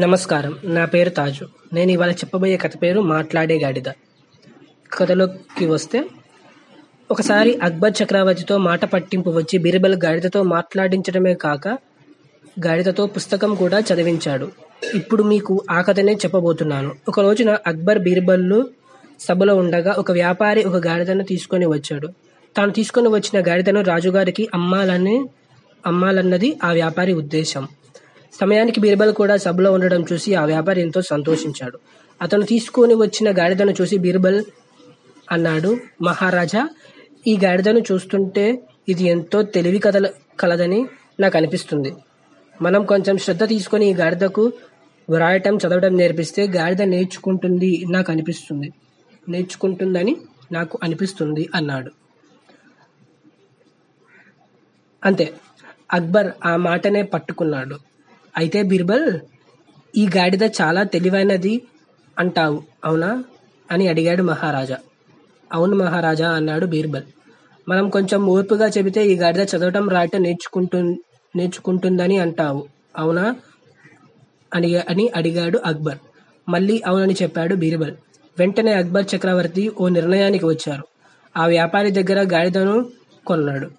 నమస్కారం. నా పేరు తాజు. నేను ఇవాళ చెప్పబోయే కథ పేరు మాట్లాడే గాడిద. కథలోకి వస్తే ఒకసారి అక్బర్ చక్రవర్తితో మాట పట్టింపు వచ్చి బీర్బల్ గాడిదతో మాట్లాడించడమే కాక గాడిదతో పుస్తకం కూడా చదివించాడు. ఇప్పుడు మీకు ఆ కథనే చెప్పబోతున్నాను. ఒక రోజున అక్బర్ బీర్బల్లు సభలో ఉండగా ఒక వ్యాపారి ఒక గాడిదను తీసుకొని వచ్చాడు. తాను తీసుకొని వచ్చిన గాడిదను రాజుగారికి అమ్మాలని అమ్మాలన్నది ఆ వ్యాపారి ఉద్దేశం. సమయానికి బీర్బల్ కూడా సభలో ఉండడం చూసి ఆ వ్యాపారి ఎంతో సంతోషించాడు. అతను తీసుకొని వచ్చిన గాడిదను చూసి బీర్బల్ అన్నాడు మహారాజా ఈ గాడిదను చూస్తుంటే ఇది ఎంతో తెలివి కథల కలదని నాకు అనిపిస్తుంది. మనం కొంచెం శ్రద్ధ తీసుకొని ఈ గాడిదకు వ్రాయటం చదవడం నేర్పిస్తే గాడిద నేర్చుకుంటుంది నాకు అనిపిస్తుంది. నేర్చుకుంటుందని నాకు అనిపిస్తుంది అన్నాడు. అంతే. అక్బర్ ఆ మాటనే పట్టుకున్నాడు. అయితే బీర్బల్ ఈ గాడిద చాలా తెలివైనది అంటావు అవునా? అని అడిగాడు మహారాజా. అవును మహారాజా అన్నాడు బీర్బల్. మనం కొంచెం ఓర్పుగా చెబితే ఈ గాడిద చదవటం రాయటం నేర్చుకుంటు నేర్చుకుంటుందని అంటావు అవునా? అని అని అడిగాడు అక్బర్. మళ్ళీ అవునని చెప్పాడు బీర్బల్. వెంటనే అక్బర్ చక్రవర్తి ఓ నిర్ణయానికి వచ్చారు. ఆ వ్యాపారి దగ్గర గాడిదను కొన్నాడు.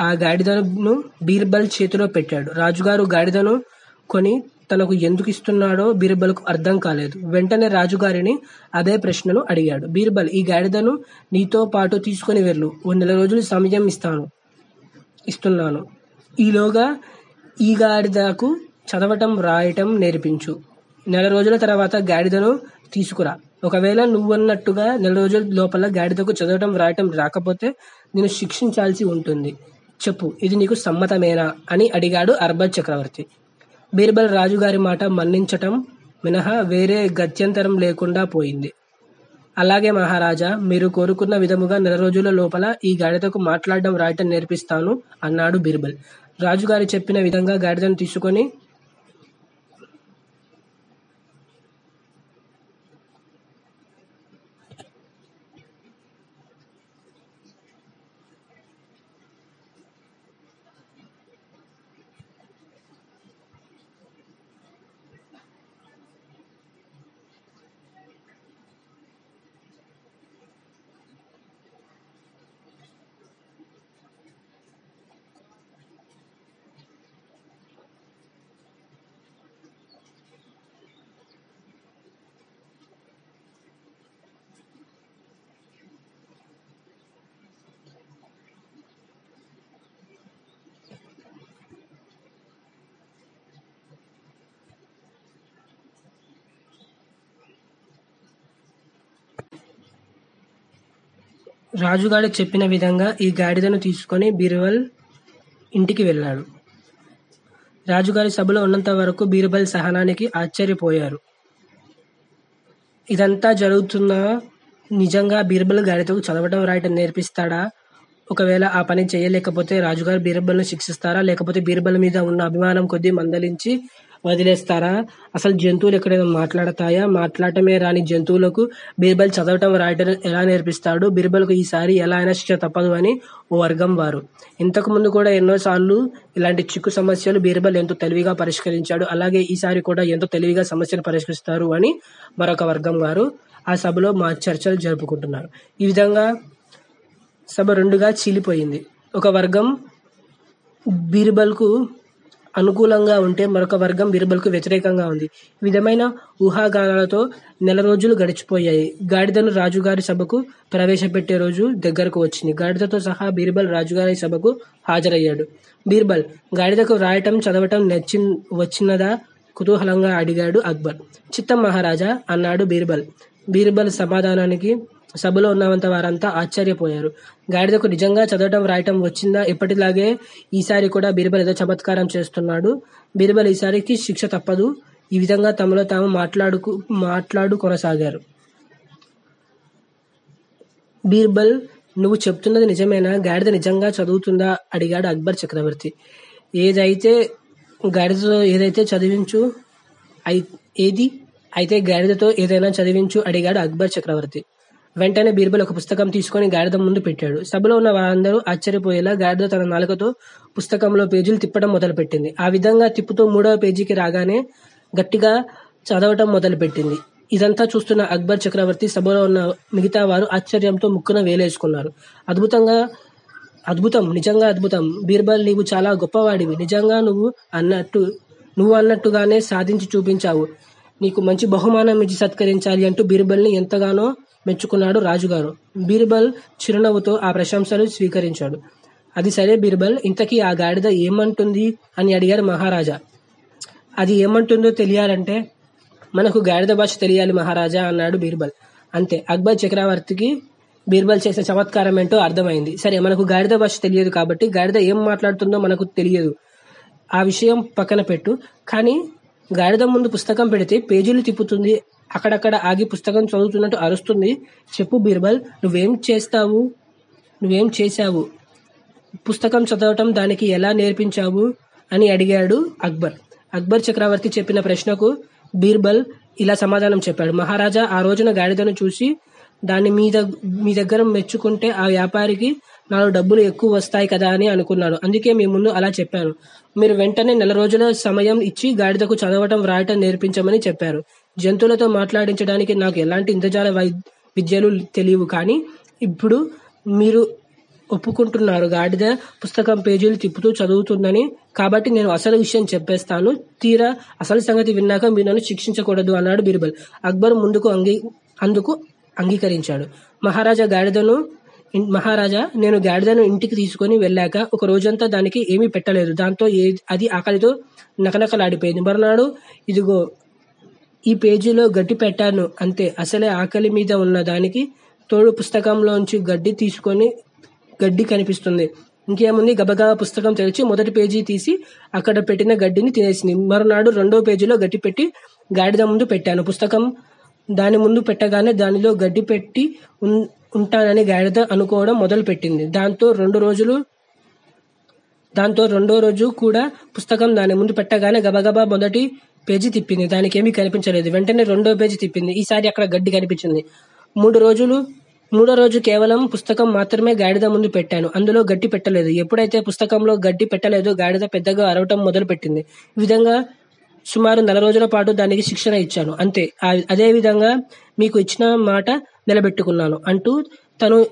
ఆ గాడిదను బీర్బల్ చేతిలో పెట్టాడు. రాజుగారు గాడిదను కొని తనకు ఎందుకు ఇస్తున్నాడో బీర్బల్కు అర్థం కాలేదు. వెంటనే రాజుగారిని అదే ప్రశ్నను అడిగాడు. బీర్బల్ ఈ గాడిదను నీతో పాటు తీసుకొని వెళ్ళు. ఓ నెల రోజులు సమయం ఇస్తాను ఇస్తున్నాను. ఈలోగా ఈ గాడిదకు చదవటం రాయటం నేర్పించు. నెల రోజుల తర్వాత గాడిదను తీసుకురా. ఒకవేళ నువ్వన్నట్టుగా నెల రోజుల లోపల గాడిదకు చదవటం రాయటం రాకపోతే నేను శిక్షించాల్సి ఉంటుంది. చెప్పు ఇది నీకు సమ్మతమేనా అని అడిగాడు అర్బద్ చక్రవర్తి. బీర్బల్ రాజుగారి మాట మన్నించటం మినహా వేరే గత్యంతరం లేకుండా పోయింది. అలాగే మహారాజా మీరు కోరుకున్న విధముగా నెల రోజుల లోపల ఈ గాడిదకు మాట్లాడడం రాయటం నేర్పిస్తాను అన్నాడు బీర్బల్. రాజుగారు చెప్పిన విధంగా గాడిదను తీసుకొని రాజుగాడు చెప్పిన విధంగా ఈ గాడిదను తీసుకొని బీర్బల్ ఇంటికి వెళ్ళాడు. రాజుగారి సభలో ఉన్నంత వరకు బీర్బల్ సహనానికి ఆశ్చర్యపోయారు. ఇదంతా జరుగుతున్న నిజంగా బీర్బల్ గాడిదకు చదవటం రాయటం నేర్పిస్తాడా? ఒకవేళ ఆ పని చేయలేకపోతే రాజుగారు బీర్బల్ను శిక్షిస్తారా? లేకపోతే బీర్బల్ మీద ఉన్న అభిమానం కొద్దీ మందలించి వదిలేస్తారా? అసలు జంతువులు ఎక్కడైనా మాట్లాడతాయా? మాట్లాడటమే రాని జంతువులకు బీర్బల్ చదవటం రాయటం ఎలా నేర్పిస్తాడు? బీర్బల్కు ఈసారి ఎలా అయినా శిక్ష తప్పదు అని ఓ వర్గం వారు. ఇంతకు ముందు కూడా ఎన్నోసార్లు ఇలాంటి చిక్కు సమస్యలు బీర్బల్ ఎంతో తెలివిగా పరిష్కరించాడు. అలాగే ఈసారి కూడా ఎంతో తెలివిగా సమస్యను పరిష్కరిస్తారు అని మరొక వర్గం వారు ఆ సభలో మా చర్చలు జరుపుకుంటున్నారు. ఈ విధంగా సభ రెండుగా చీలిపోయింది. ఒక వర్గం బీర్బల్కు అనుకూలంగా ఉంటే మరొక వర్గం బీర్బల్కు వ్యతిరేకంగా ఉంది. ఈ విధమైన ఊహాగానాలతో నెల రోజులు గడిచిపోయాయి. గాడిదను రాజుగారి సభకు ప్రవేశపెట్టే రోజు దగ్గరకు వచ్చింది. గాడిదతో సహా బీర్బల్ రాజుగారి సభకు హాజరయ్యాడు. బీర్బల్ గాడిదకు రాయటం చదవటం నచ్చి వచ్చినదా? కుతూహలంగా అడిగాడు అక్బర్. చిత్తం మహారాజా అన్నాడు బీర్బల్. బీర్బల్ సమాధానానికి సభలో ఉన్నవంత వారంతా ఆశ్చర్యపోయారు. గాడిదకు నిజంగా చదవటం రాయటం వచ్చిందా? ఎప్పటిలాగే ఈసారి కూడా బీర్బల్ ఏదో చమత్కారం చేస్తున్నాడు. బీర్బల్ ఈసారికి శిక్ష తప్పదు. ఈ విధంగా తమలో తాము మాట్లాడుకు మాట్లాడు కొనసాగారు. బీర్బల్ నువ్వు చెప్తున్నది నిజమేనా? గాడిద నిజంగా చదువుతుందా? అడిగాడు అక్బర్ చక్రవర్తి. ఏదైతే గాడిదతో ఏదైతే చదివించు ఏది? అయితే గాడిదతో ఏదైనా చదివించు అడిగాడు అక్బర్ చక్రవర్తి. వెంటనే బీర్బల్ ఒక పుస్తకం తీసుకొని గాడిద ముందు పెట్టాడు. సభలో ఉన్న వారందరూ ఆశ్చర్యపోయేలా గాడిద తన నాలుకతో పుస్తకంలో పేజీలు తిప్పడం మొదలుపెట్టింది. ఆ విధంగా తిప్పుతూ మూడవ పేజీకి రాగానే గట్టిగా చదవటం మొదలుపెట్టింది. ఇదంతా చూస్తున్న అక్బర్ చక్రవర్తి సభలో ఉన్న మిగతా వారు ఆశ్చర్యంతో ముక్కున వేలేసుకున్నారు. అద్భుతంగా అద్భుతం నిజంగా అద్భుతం. బీర్బల్ నీవు చాలా గొప్పవాడివి. నిజంగా నువ్వు అన్నట్టు నువ్వు అన్నట్టుగానే సాధించి చూపించావు. నీకు మంచి బహుమానం ఇచ్చి సత్కరించాలి అంటూ బీర్బల్ని ఎంతగానో మెచ్చుకున్నాడు రాజుగారు. బీర్బల్ చిరునవ్వుతో ఆ ప్రశంసలు స్వీకరించాడు. అది సరే బీర్బల్ ఇంతకీ ఆ గాడిద ఏమంటుంది అని అడిగారు మహారాజా. అది ఏమంటుందో తెలియాలంటే మనకు గాడిద భాష తెలియాలి మహారాజా అన్నాడు బీర్బల్. అంతే అక్బర్ చక్రవర్తికి బీర్బల్ చేసిన చమత్కారం ఏంటో అర్థమైంది. సరే మనకు గాడిద భాష తెలియదు కాబట్టి గాడిద ఏం మాట్లాడుతుందో మనకు తెలియదు. ఆ విషయం పక్కన పెట్టు. కానీ గాడిద ముందు పుస్తకం పెడితే పేజీలు తిప్పుతుంది అక్కడక్కడ ఆగి పుస్తకం చదువుతున్నట్టు అరుస్తుంది. చెప్పు బీర్బల్ నువ్వేం చేస్తావు? నువ్వేం చేశావు? పుస్తకం చదవటం దానికి ఎలా నేర్పించావు? అని అడిగాడు అక్బర్. అక్బర్ చక్రవర్తి చెప్పిన ప్రశ్నకు బీర్బల్ ఇలా సమాధానం చెప్పాడు. మహారాజా ఆ రోజున గాడిదను చూసి దాన్ని మీ దగ్ మీ దగ్గర మెచ్చుకుంటే ఆ వ్యాపారికి నాలుగు డబ్బులు ఎక్కువ వస్తాయి కదా అని అనుకున్నాను. అందుకే మీ ముందు అలా చెప్పాను. మీరు వెంటనే నెల రోజుల సమయం ఇచ్చి గాడిదకు చదవటం వ్రాయటం నేర్పించమని చెప్పారు. జంతువులతో మాట్లాడించడానికి నాకు ఎలాంటి ఇంద్రజాల వై విద్యలు తెలియవు. కానీ ఇప్పుడు మీరు ఒప్పుకుంటున్నారు. గాడిద పుస్తకం పేజీలు తిప్పుతూ చదువుతుందని. కాబట్టి నేను అసలు విషయం చెప్పేస్తాను. తీరా అసలు సంగతి విన్నాక మీరు నన్ను శిక్షించకూడదు అన్నాడు బీర్బల్. అక్బర్ ముందుకు అంగీ అందుకు అంగీకరించాడు. మహారాజా గాడిదను మహారాజా నేను గాడిదను ఇంటికి తీసుకొని వెళ్ళాక ఒక రోజంతా దానికి ఏమీ పెట్టలేదు. దాంతో ఏ అది ఆకలితో నకనకలాడిపోయింది. మరునాడు ఇదిగో ఈ పేజీలో గడ్డి పెట్టాను అంతే. అసలే ఆకలి మీద ఉన్న దానికి తోడు పుస్తకంలోంచి గడ్డి తీసుకొని గడ్డి కనిపిస్తుంది. ఇంకేముంది? గబగబా పుస్తకం తెరిచి మొదటి పేజీ తీసి అక్కడ పెట్టిన గడ్డిని తినేసింది. మరునాడు రెండో పేజీలో గడ్డి పెట్టి గాడిద ముందు పెట్టాను. పుస్తకం దాని ముందు పెట్టగానే దానిలో గడ్డి పెట్టి ఉంటానని గాడిద అనుకోవడం మొదలు పెట్టింది దాంతో రెండు రోజులు దాంతో రెండో రోజు కూడా పుస్తకం దాని ముందు పెట్టగానే గబగబా మొదటి పేజీ తిప్పింది. దానికి ఏమీ కనిపించలేదు. వెంటనే రెండో పేజీ తిప్పింది. ఈసారి అక్కడ గడ్డి కనిపించింది. మూడు రోజులు మూడో రోజు కేవలం పుస్తకం మాత్రమే గాడిద ముందు పెట్టాను. అందులో గడ్డి పెట్టలేదు. ఎప్పుడైతే పుస్తకంలో గడ్డి పెట్టలేదో గాడిద పెద్దగా అరవటం మొదలు పెట్టింది ఈ విధంగా సుమారు నెల రోజుల పాటు దానికి శిక్షణ ఇచ్చాను. అంతే. అదే విధంగా మీకు ఇచ్చిన మాట నిలబెట్టుకున్నాను. అంటూ తను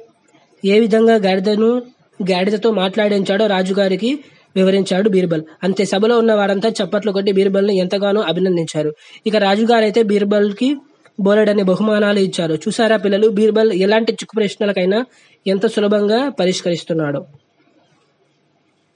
ఏ విధంగా గాడిదను గాడిదతో మాట్లాడించాడో రాజుగారికి వివరించాడు బీర్బల్. అంతే సభలో ఉన్న వారంతా చప్పట్లు కొట్టి బీర్బల్ని ఎంతగానో అభినందించారు. ఇక రాజుగారైతే బీర్బల్కి బోలెడని బహుమానాలు ఇచ్చారు. చూసారా పిల్లలు బీర్బల్ ఎలాంటి చిక్కు ప్రశ్నలకైనా ఎంత సులభంగా పరిష్కరిస్తున్నాడో.